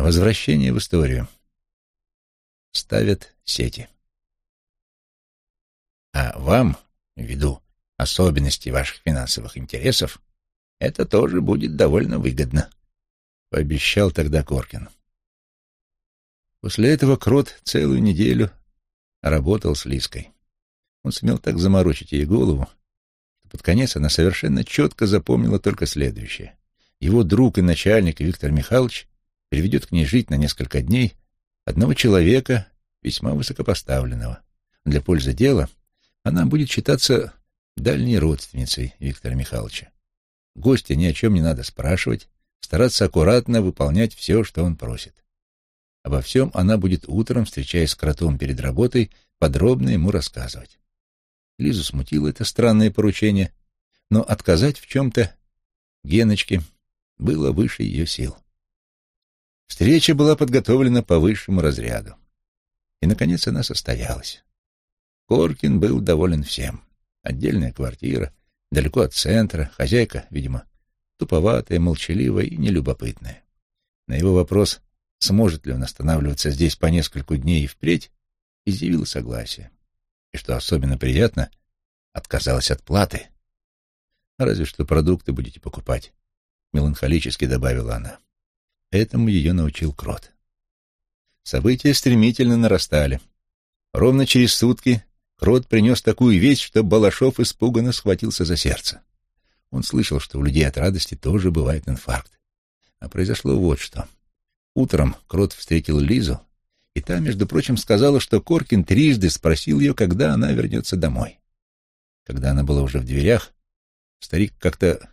Возвращение в историю. Ставят сети. А вам, ввиду особенностей ваших финансовых интересов, это тоже будет довольно выгодно, — пообещал тогда Коркин. После этого Крот целую неделю работал с Лиской. Он сумел так заморочить ей голову, что под конец она совершенно четко запомнила только следующее. Его друг и начальник Виктор Михайлович приведет к ней жить на несколько дней одного человека, весьма высокопоставленного. Для пользы дела она будет считаться дальней родственницей Виктора Михайловича. Гостя ни о чем не надо спрашивать, стараться аккуратно выполнять все, что он просит. Обо всем она будет утром, встречаясь с кротом перед работой, подробно ему рассказывать. Лизу смутило это странное поручение, но отказать в чем-то Геночке было выше ее сил. Встреча была подготовлена по высшему разряду. И, наконец, она состоялась. Коркин был доволен всем. Отдельная квартира, далеко от центра, хозяйка, видимо, туповатая, молчаливая и нелюбопытная. На его вопрос, сможет ли он останавливаться здесь по нескольку дней и впредь, изъявила согласие. И, что особенно приятно, отказалась от платы. Разве что продукты будете покупать, — меланхолически добавила она. Этому ее научил Крот. События стремительно нарастали. Ровно через сутки Крот принес такую весть, что Балашов испуганно схватился за сердце. Он слышал, что у людей от радости тоже бывает инфаркт. А произошло вот что. Утром Крот встретил Лизу, и та, между прочим, сказала, что Коркин трижды спросил ее, когда она вернется домой. Когда она была уже в дверях, старик как-то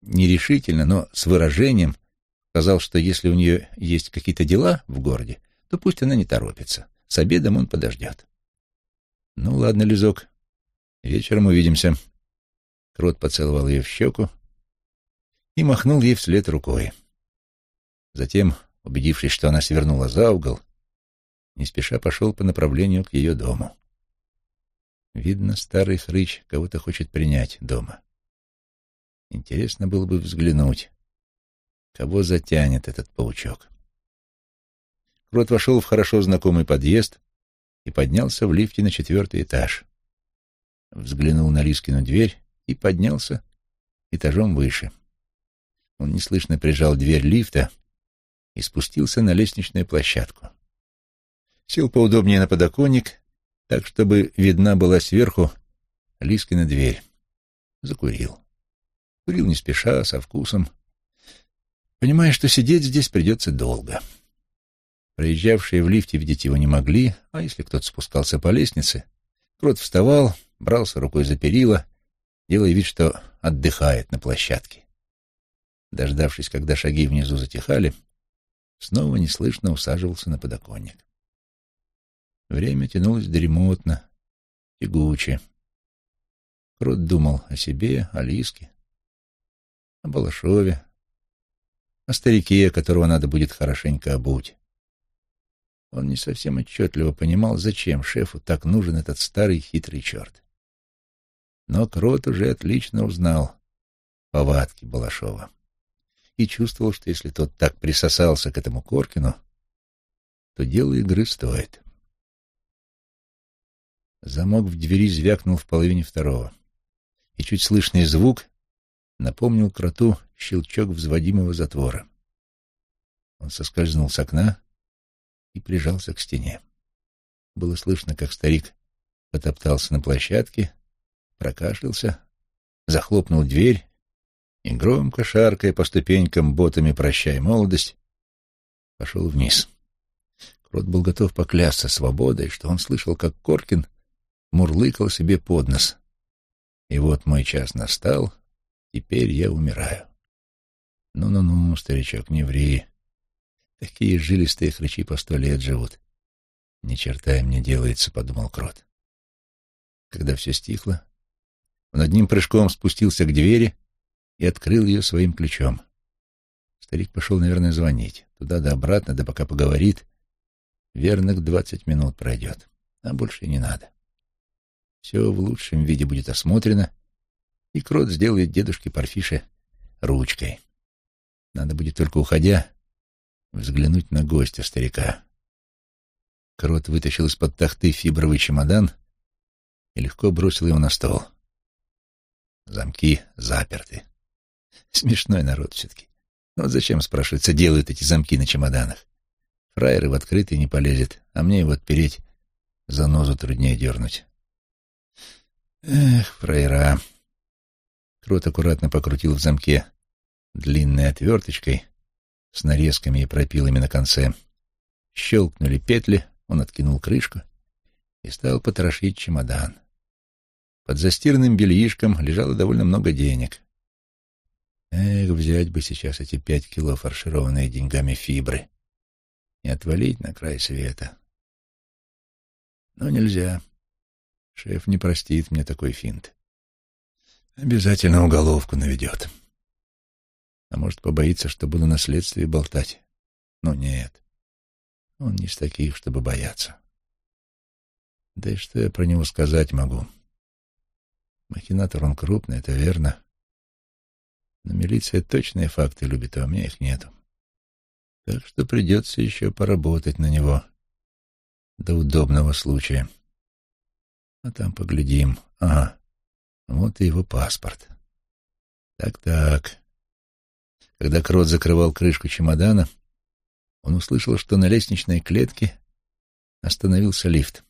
нерешительно, но с выражением сказал, что если у нее есть какие-то дела в городе, то пусть она не торопится. С обедом он подождет. Ну, ладно, Лизок, вечером увидимся. Крот поцеловал ее в щеку и махнул ей вслед рукой. Затем, убедившись, что она свернула за угол, не спеша пошел по направлению к ее дому. Видно, старый хрыч кого-то хочет принять дома. Интересно было бы взглянуть, кого затянет этот паучок. Крот вошел в хорошо знакомый подъезд и поднялся в лифте на четвертый этаж. Взглянул на Лискину дверь и поднялся этажом выше. Он неслышно прижал дверь лифта и спустился на лестничную площадку. Сел поудобнее на подоконник, так, чтобы видна была сверху Лискина дверь. Закурил. Курил не спеша, со вкусом, понимая, что сидеть здесь придется долго. Проезжавшие в лифте видеть его не могли, а если кто-то спускался по лестнице, Крот вставал, брался рукой за перила, делая вид, что отдыхает на площадке. Дождавшись, когда шаги внизу затихали, снова неслышно усаживался на подоконник. Время тянулось дремотно, тягуче. Крот думал о себе, о Лиске, о Балашове, о старике, которого надо будет хорошенько обуть. Он не совсем отчетливо понимал, зачем шефу так нужен этот старый хитрый черт. Но Крот уже отлично узнал повадки Балашова и чувствовал, что если тот так присосался к этому Коркину, то дело игры стоит. Замок в двери звякнул в половине второго, и чуть слышный звук напомнил кроту щелчок взводимого затвора. Он соскользнул с окна и прижался к стене. Было слышно, как старик потоптался на площадке, прокашлялся, захлопнул дверь и, громко шаркая по ступенькам ботами «Прощай, молодость», пошел вниз. Крот был готов поклясться свободой, что он слышал, как Коркин мурлыкал себе под нос. И вот мой час настал, теперь я умираю. Ну-ну-ну, старичок, не ври. Такие жилистые хрычи по сто лет живут. Ни черта им не делается, — подумал Крот. Когда все стихло, он одним прыжком спустился к двери и открыл ее своим ключом. Старик пошел, наверное, звонить. Туда да обратно, да пока поговорит. Верных двадцать минут пройдет, а больше не надо. Все в лучшем виде будет осмотрено, и Крот сделает дедушке Парфише ручкой. Надо будет только уходя взглянуть на гостя старика. Крот вытащил из-под тахты фибровый чемодан и легко бросил его на стол. Замки заперты. Смешной народ все-таки. Но вот зачем, спрашивается, делают эти замки на чемоданах? Фраеры в открытый не полезет, а мне его отпереть за нозу труднее дернуть. Эх, фраера. Крот аккуратно покрутил в замке длинной отверточкой с нарезками и пропилами на конце. Щелкнули петли, он откинул крышку и стал потрошить чемодан. Под застиранным бельишком лежало довольно много денег. Эх, взять бы сейчас эти пять кило фаршированные деньгами фибры и отвалить на край света. Но нельзя. Шеф не простит мне такой финт. Обязательно уголовку наведет. А может, побоится, что буду на следствии болтать. Но нет. Он не из таких, чтобы бояться. Да и что я про него сказать могу? Махинатор он крупный, это верно. Но милиция точные факты любит, а у меня их нету. Так что придется еще поработать на него до удобного случая. А там поглядим. Ага, вот и его паспорт. Так-так. Когда Крот закрывал крышку чемодана, он услышал, что на лестничной клетке остановился лифт.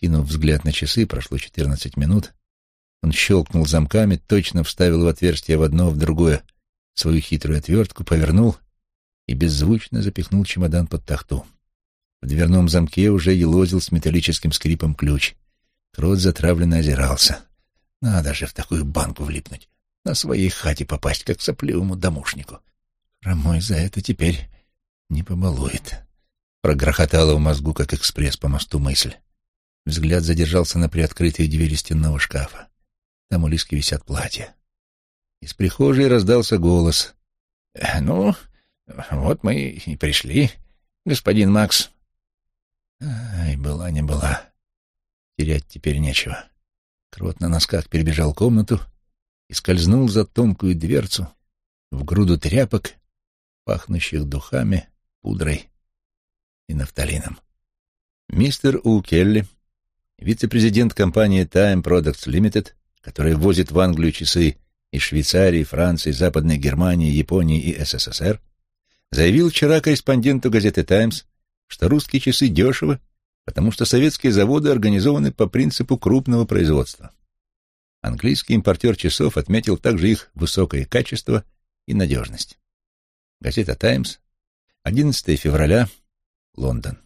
Кинув взгляд на часы, прошло четырнадцать минут, он щелкнул замками, точно вставил в отверстие в одно, в другое свою хитрую отвертку, повернул и беззвучно запихнул чемодан под тахту. В дверном замке уже елозил с металлическим скрипом ключ. Крот затравленно озирался. Надо же в такую банку влипнуть, на своей хате попасть, как сопливому домушнику. Хромой за это теперь не побалует. Прогрохотала в мозгу, как экспресс по мосту мысль. Взгляд задержался на приоткрытой двери стенного шкафа. Там у Лиски висят платья. Из прихожей раздался голос. «Э, «Ну, вот мы и пришли, господин Макс». Ай, была не была. Терять теперь нечего. Крот на носках перебежал комнату и скользнул за тонкую дверцу в груду тряпок, пахнущих духами, пудрой и нафталином. Мистер У. Келли, вице-президент компании Time Products Limited, которая возит в Англию часы из Швейцарии, Франции, Западной Германии, Японии и СССР, заявил вчера корреспонденту газеты «Таймс», что русские часы дешевы, потому что советские заводы организованы по принципу крупного производства. Английский импортер часов отметил также их высокое качество и надежность. Газета «Таймс», 11 февраля, Лондон.